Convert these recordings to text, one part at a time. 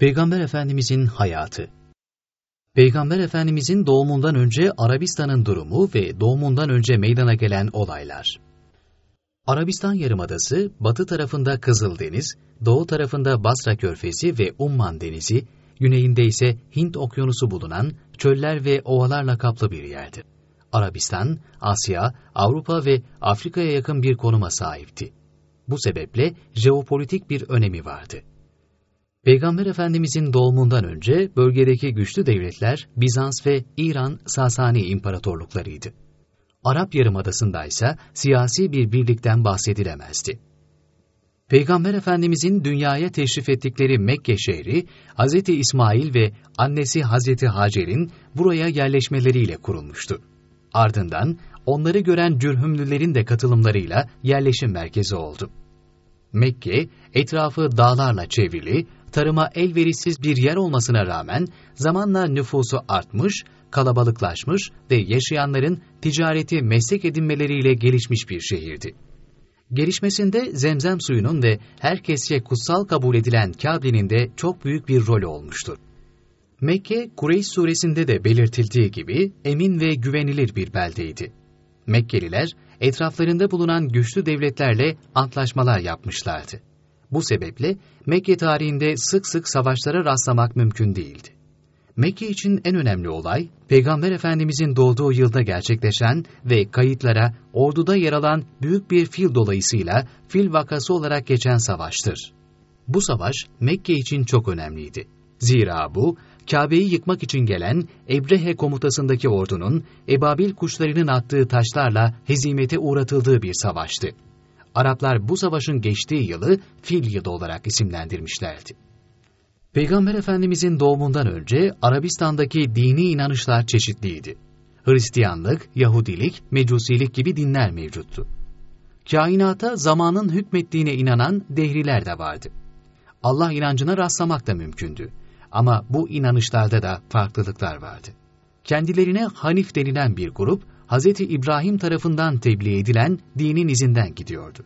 Peygamber Efendimizin hayatı Peygamber Efendimizin doğumundan önce Arabistan'ın durumu ve doğumundan önce meydana gelen olaylar. Arabistan Yarımadası, batı tarafında Kızıldeniz, doğu tarafında Basra Körfezi ve Umman Denizi, güneyinde ise Hint Okyanusu bulunan çöller ve ovalarla kaplı bir yerdi. Arabistan, Asya, Avrupa ve Afrika'ya yakın bir konuma sahipti. Bu sebeple jeopolitik bir önemi vardı. Peygamber Efendimizin doğumundan önce bölgedeki güçlü devletler Bizans ve İran Sasani imparatorluklarıydı. Arap Yarımadası'nda ise siyasi bir birlikten bahsedilemezdi. Peygamber Efendimizin dünyaya teşrif ettikleri Mekke şehri, Hz. İsmail ve annesi Hz. Hacer'in buraya yerleşmeleriyle kurulmuştu. Ardından onları gören cürhümlülerin de katılımlarıyla yerleşim merkezi oldu. Mekke, etrafı dağlarla çevrili, tarıma elverişsiz bir yer olmasına rağmen zamanla nüfusu artmış, kalabalıklaşmış ve yaşayanların ticareti meslek edinmeleriyle gelişmiş bir şehirdi. Gelişmesinde zemzem suyunun ve herkesçe kutsal kabul edilen Kabe'nin de çok büyük bir rol olmuştur. Mekke, Kureyş suresinde de belirtildiği gibi emin ve güvenilir bir beldeydi. Mekkeliler, etraflarında bulunan güçlü devletlerle antlaşmalar yapmışlardı. Bu sebeple Mekke tarihinde sık sık savaşlara rastlamak mümkün değildi. Mekke için en önemli olay, Peygamber Efendimizin doğduğu yılda gerçekleşen ve kayıtlara orduda yer alan büyük bir fil dolayısıyla fil vakası olarak geçen savaştır. Bu savaş Mekke için çok önemliydi. Zira bu, Kabe'yi yıkmak için gelen Ebrehe komutasındaki ordunun ebabil kuşlarının attığı taşlarla hezimete uğratıldığı bir savaştı. Araplar bu savaşın geçtiği yılı fil yılı olarak isimlendirmişlerdi. Peygamber Efendimizin doğumundan önce Arabistan'daki dini inanışlar çeşitliydi. Hristiyanlık, Yahudilik, Mecusilik gibi dinler mevcuttu. Kainata zamanın hükmettiğine inanan dehriler de vardı. Allah inancına rastlamak da mümkündü. Ama bu inanışlarda da farklılıklar vardı. Kendilerine Hanif denilen bir grup, Hz. İbrahim tarafından tebliğ edilen dinin izinden gidiyordu.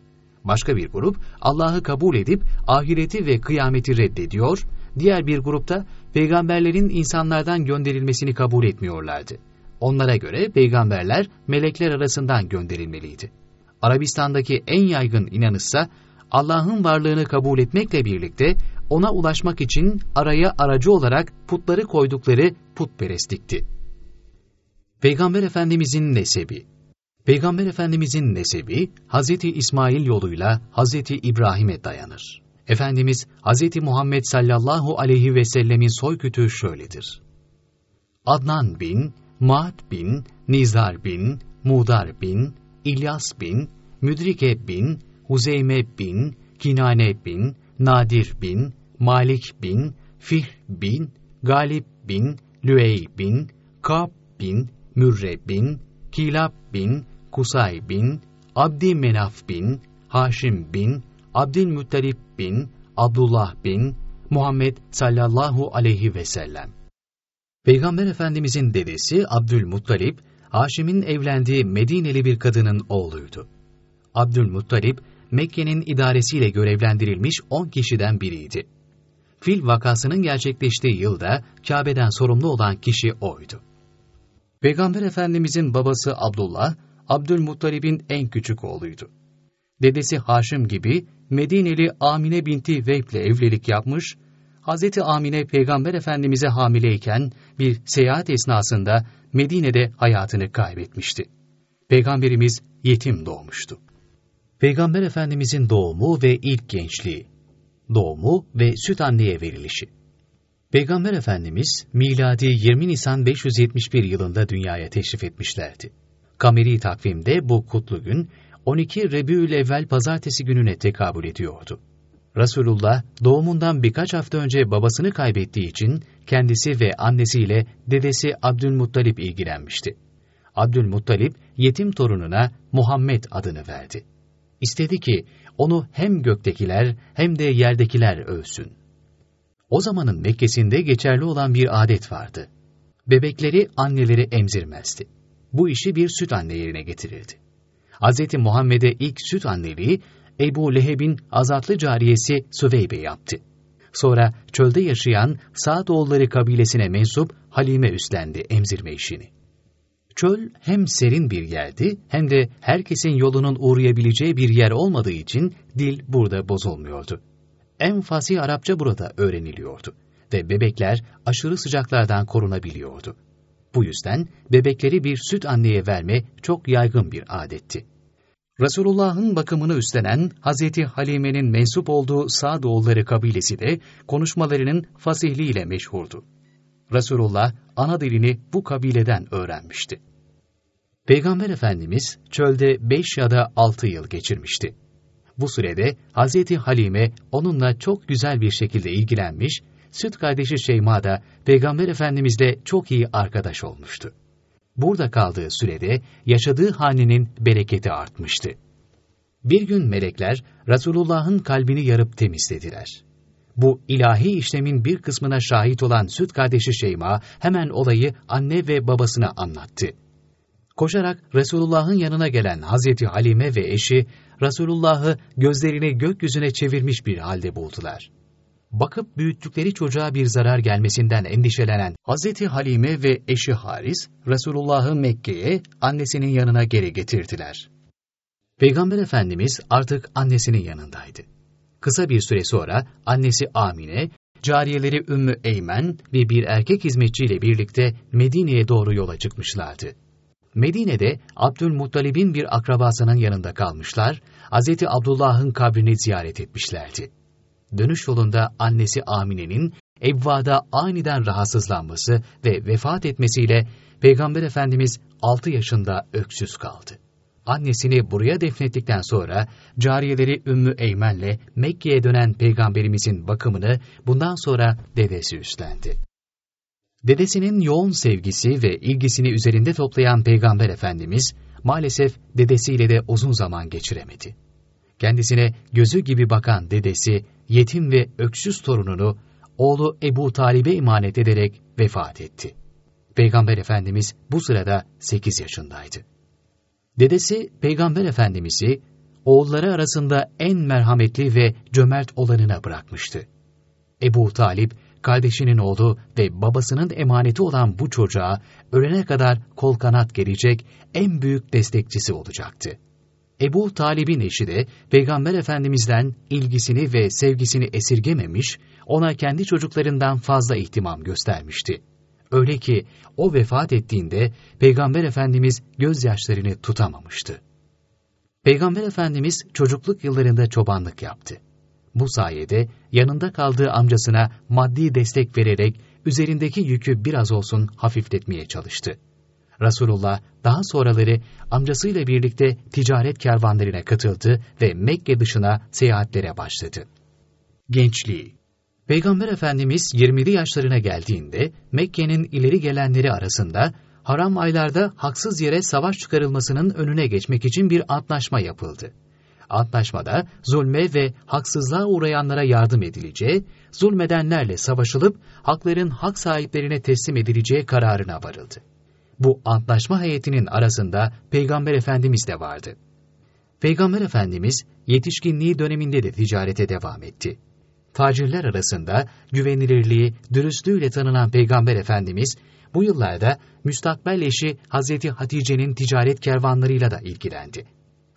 Başka bir grup, Allah'ı kabul edip ahireti ve kıyameti reddediyor, diğer bir grupta peygamberlerin insanlardan gönderilmesini kabul etmiyorlardı. Onlara göre peygamberler melekler arasından gönderilmeliydi. Arabistan'daki en yaygın inanışsa Allah'ın varlığını kabul etmekle birlikte ona ulaşmak için araya aracı olarak putları koydukları putperestlikti. Peygamber Efendimizin nesebi Peygamber Efendimizin nesebi Hz. İsmail yoluyla Hz. İbrahim'e dayanır. Efendimiz Hz. Muhammed sallallahu aleyhi ve sellemin soykütü şöyledir. Adnan bin, Maat bin, Nizar bin, Mudar bin, İlyas bin, Müdrike bin, Huzeyme bin, Kinane bin, Nadir bin, Malik bin, Fihr bin, Galip bin, Lüey bin, Kab bin, Mürre bin, Kilab bin, Kusay bin, Abdi Menaf bin, Haşim bin, Abdülmuttalip bin, Abdullah bin, Muhammed sallallahu aleyhi ve sellem. Peygamber Efendimizin dedesi Abdülmuttalip, Haşim'in evlendiği Medineli bir kadının oğluydu. Abdülmuttalip, Mekke'nin idaresiyle görevlendirilmiş 10 kişiden biriydi. Fil vakasının gerçekleştiği yılda Kabe'den sorumlu olan kişi oydu. Peygamber Efendimizin babası Abdullah, Abdülmuttalib'in en küçük oğluydu. Dedesi Haşim gibi Medineli Amine binti Veyb ile evlilik yapmış, Hz. Amine Peygamber Efendimiz'e hamileyken bir seyahat esnasında Medine'de hayatını kaybetmişti. Peygamberimiz yetim doğmuştu. Peygamber Efendimizin doğumu ve ilk gençliği, doğumu ve süt anneye verilişi. Peygamber Efendimiz miladi 20 Nisan 571 yılında dünyaya teşrif etmişlerdi. Kameri takvimde bu kutlu gün 12 Rebül evvel pazartesi gününe tekabül ediyordu. Resulullah doğumundan birkaç hafta önce babasını kaybettiği için kendisi ve annesiyle dedesi Abdülmuttalip ilgilenmişti. Abdülmuttalip yetim torununa Muhammed adını verdi. İstedi ki onu hem göktekiler hem de yerdekiler övsün. O zamanın Mekke'sinde geçerli olan bir adet vardı. Bebekleri anneleri emzirmezdi. Bu işi bir süt anne yerine getirirdi. Hz. Muhammed'e ilk süt anneliği Ebu Leheb'in azatlı cariyesi Süveybe yaptı. Sonra çölde yaşayan Sa'doğulları kabilesine mensup Halime üstlendi emzirme işini. Çöl hem serin bir yerdi hem de herkesin yolunun uğrayabileceği bir yer olmadığı için dil burada bozulmuyordu. En fasih Arapça burada öğreniliyordu ve bebekler aşırı sıcaklardan korunabiliyordu. Bu yüzden bebekleri bir süt anneye verme çok yaygın bir adetti. Resulullah'ın bakımını üstlenen Hazreti Halime'nin mensup olduğu Sa'doğulları kabilesi de konuşmalarının fasihliğiyle meşhurdu. Resulullah ana dilini bu kabileden öğrenmişti. Peygamber Efendimiz çölde beş ya da altı yıl geçirmişti. Bu sürede Hazreti Halime onunla çok güzel bir şekilde ilgilenmiş, süt kardeşi Şeyma da Peygamber Efendimizle çok iyi arkadaş olmuştu. Burada kaldığı sürede yaşadığı hanenin bereketi artmıştı. Bir gün melekler Resulullah'ın kalbini yarıp temizlediler. Bu ilahi işlemin bir kısmına şahit olan süt kardeşi Şeyma hemen olayı anne ve babasına anlattı. Koşarak Resulullah'ın yanına gelen Hazreti Halime ve eşi Resulullah'ı gözlerini gökyüzüne çevirmiş bir halde buldular. Bakıp büyüttükleri çocuğa bir zarar gelmesinden endişelenen Hazreti Halime ve eşi Haris, Resulullah'ı Mekke'ye annesinin yanına geri getirdiler. Peygamber Efendimiz artık annesinin yanındaydı. Kısa bir süre sonra annesi Amine, cariyeleri Ümmü Eymen ve bir erkek hizmetçiyle birlikte Medine'ye doğru yola çıkmışlardı. Medine'de Abdülmuttalib'in bir akrabasının yanında kalmışlar, Hz. Abdullah'ın kabrini ziyaret etmişlerdi. Dönüş yolunda annesi Amine'nin Evva'da aniden rahatsızlanması ve vefat etmesiyle Peygamber Efendimiz 6 yaşında öksüz kaldı. Annesini buraya defnettikten sonra cariyeleri Ümmü Eymen'le Mekke'ye dönen Peygamberimizin bakımını bundan sonra dedesi üstlendi. Dedesinin yoğun sevgisi ve ilgisini üzerinde toplayan Peygamber Efendimiz maalesef dedesiyle de uzun zaman geçiremedi. Kendisine gözü gibi bakan dedesi yetim ve öksüz torununu oğlu Ebu Talib'e emanet ederek vefat etti. Peygamber Efendimiz bu sırada 8 yaşındaydı. Dedesi Peygamber Efendimiz'i oğulları arasında en merhametli ve cömert olanına bırakmıştı. Ebu Talip kardeşinin oğlu ve babasının emaneti olan bu çocuğa ölene kadar kol kanat gelecek en büyük destekçisi olacaktı. Ebu Talib'in eşi de Peygamber Efendimiz'den ilgisini ve sevgisini esirgememiş, ona kendi çocuklarından fazla ihtimam göstermişti. Öyle ki o vefat ettiğinde Peygamber Efendimiz gözyaşlarını tutamamıştı. Peygamber Efendimiz çocukluk yıllarında çobanlık yaptı. Bu sayede yanında kaldığı amcasına maddi destek vererek üzerindeki yükü biraz olsun hafifletmeye çalıştı. Resulullah daha sonraları amcasıyla birlikte ticaret kervanlarına katıldı ve Mekke dışına seyahatlere başladı. Gençliği Peygamber Efendimiz 20'li yaşlarına geldiğinde Mekke'nin ileri gelenleri arasında haram aylarda haksız yere savaş çıkarılmasının önüne geçmek için bir antlaşma yapıldı. Antlaşmada zulme ve haksızlığa uğrayanlara yardım edileceği, zulmedenlerle savaşılıp hakların hak sahiplerine teslim edileceği kararına varıldı. Bu antlaşma heyetinin arasında Peygamber Efendimiz de vardı. Peygamber Efendimiz yetişkinliği döneminde de ticarete devam etti. Tacirler arasında güvenilirliği, dürüstlüğüyle tanınan Peygamber Efendimiz bu yıllarda müstakbel eşi Hazreti Hatice'nin ticaret kervanlarıyla da ilgilendi.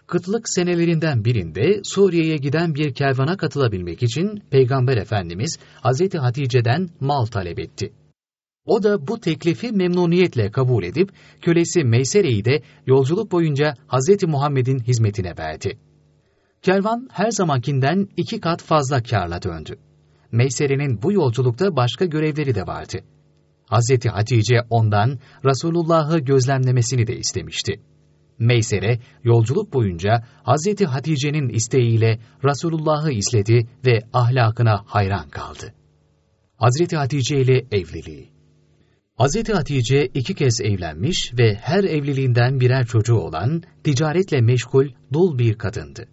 Kıtlık senelerinden birinde Suriye'ye giden bir kervana katılabilmek için Peygamber Efendimiz Hazreti Hatice'den mal talep etti. O da bu teklifi memnuniyetle kabul edip kölesi Meysere'yi de yolculuk boyunca Hazreti Muhammed'in hizmetine verdi. Kervan her zamankinden iki kat fazla karla döndü. Meysere'nin bu yolculukta başka görevleri de vardı. Hazreti Hatice ondan Resulullah'ı gözlemlemesini de istemişti. Meysere yolculuk boyunca Hazreti Hatice'nin isteğiyle Resulullah'ı izledi ve ahlakına hayran kaldı. Hazreti Hatice ile evliliği Hazreti Hatice iki kez evlenmiş ve her evliliğinden birer çocuğu olan, ticaretle meşgul, dul bir kadındı.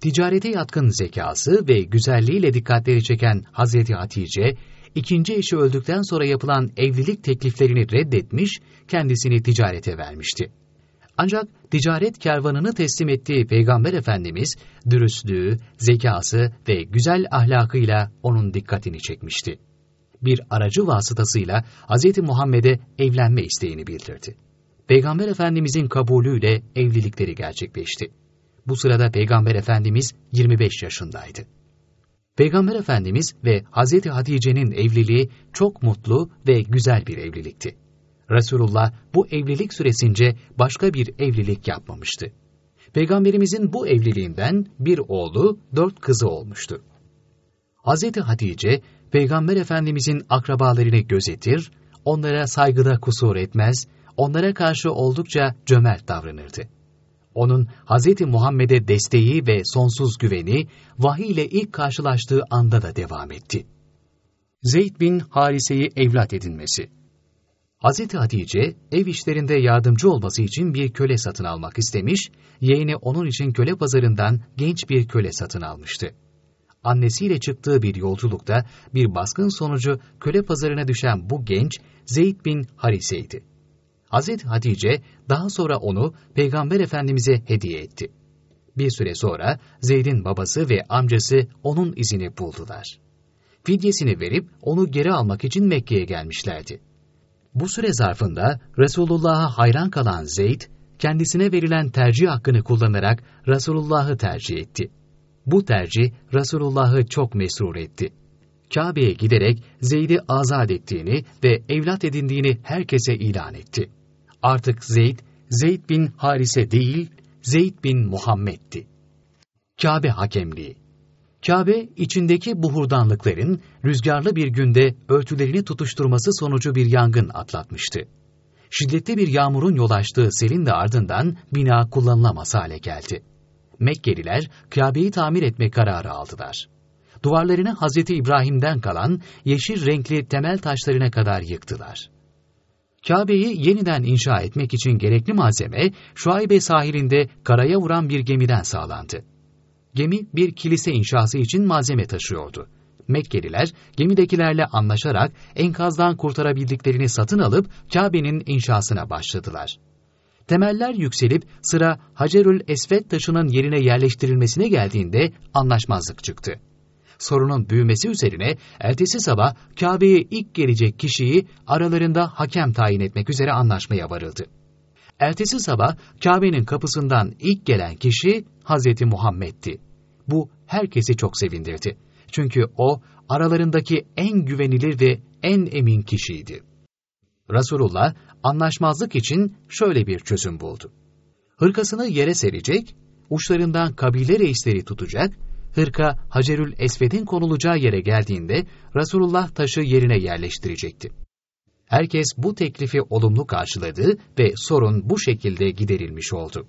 Ticarete yatkın zekası ve güzelliğiyle dikkatleri çeken Hazreti Hatice, ikinci eşi öldükten sonra yapılan evlilik tekliflerini reddetmiş, kendisini ticarete vermişti. Ancak ticaret kervanını teslim ettiği Peygamber Efendimiz, dürüstlüğü, zekası ve güzel ahlakıyla onun dikkatini çekmişti. Bir aracı vasıtasıyla Hz. Muhammed'e evlenme isteğini bildirdi. Peygamber Efendimizin kabulüyle evlilikleri gerçekleşti. Bu sırada Peygamber Efendimiz 25 yaşındaydı. Peygamber Efendimiz ve Hazreti Hatice'nin evliliği çok mutlu ve güzel bir evlilikti. Resulullah bu evlilik süresince başka bir evlilik yapmamıştı. Peygamberimizin bu evliliğinden bir oğlu, dört kızı olmuştu. Hazreti Hatice, Peygamber Efendimizin akrabalarını gözetir, onlara saygıda kusur etmez, onlara karşı oldukça cömert davranırdı. Onun Hz. Muhammed'e desteği ve sonsuz güveni vahiy ile ilk karşılaştığı anda da devam etti. Zeyd bin Harise'yi evlat edinmesi Hz. Hatice, ev işlerinde yardımcı olması için bir köle satın almak istemiş, yeğeni onun için köle pazarından genç bir köle satın almıştı. Annesiyle çıktığı bir yolculukta bir baskın sonucu köle pazarına düşen bu genç Zeyd bin Harise'ydi. Hz. Hatice daha sonra onu Peygamber Efendimiz'e hediye etti. Bir süre sonra Zeyd'in babası ve amcası onun izini buldular. Fidyesini verip onu geri almak için Mekke'ye gelmişlerdi. Bu süre zarfında Resulullah'a hayran kalan Zeyd, kendisine verilen tercih hakkını kullanarak Resulullah'ı tercih etti. Bu tercih Resulullah'ı çok mesrur etti. Kabe'ye giderek Zeyd'i azat ettiğini ve evlat edindiğini herkese ilan etti. Artık Zeyd, Zeyd bin Harise değil, Zeyd bin Muhammed'ti. Kabe hakemliği Kabe, içindeki buhurdanlıkların rüzgarlı bir günde örtülerini tutuşturması sonucu bir yangın atlatmıştı. Şiddetli bir yağmurun yol açtığı selin de ardından bina kullanılamaz hale geldi. Mekkeliler Kabe'yi tamir etme kararı aldılar. Duvarlarını Hz. İbrahim'den kalan yeşil renkli temel taşlarına kadar yıktılar. Kabe'yi yeniden inşa etmek için gerekli malzeme Şuaybe sahilinde karaya vuran bir gemiden sağlandı. Gemi bir kilise inşası için malzeme taşıyordu. Mekkeliler gemidekilerle anlaşarak enkazdan kurtarabildiklerini satın alıp Kabe'nin inşasına başladılar. Temeller yükselip sıra Hacerül Esved taşının yerine yerleştirilmesine geldiğinde anlaşmazlık çıktı sorunun büyümesi üzerine ertesi sabah Kabe'ye ilk gelecek kişiyi aralarında hakem tayin etmek üzere anlaşmaya varıldı. Ertesi sabah Kabe'nin kapısından ilk gelen kişi Hazreti Muhammed'ti. Bu herkesi çok sevindirdi. Çünkü o aralarındaki en güvenilir ve en emin kişiydi. Resulullah anlaşmazlık için şöyle bir çözüm buldu. Hırkasını yere serecek, uçlarından kabile reisleri tutacak hırka Hacerül Esved'in konulacağı yere geldiğinde Resulullah taşı yerine yerleştirecekti. Herkes bu teklifi olumlu karşıladı ve sorun bu şekilde giderilmiş oldu.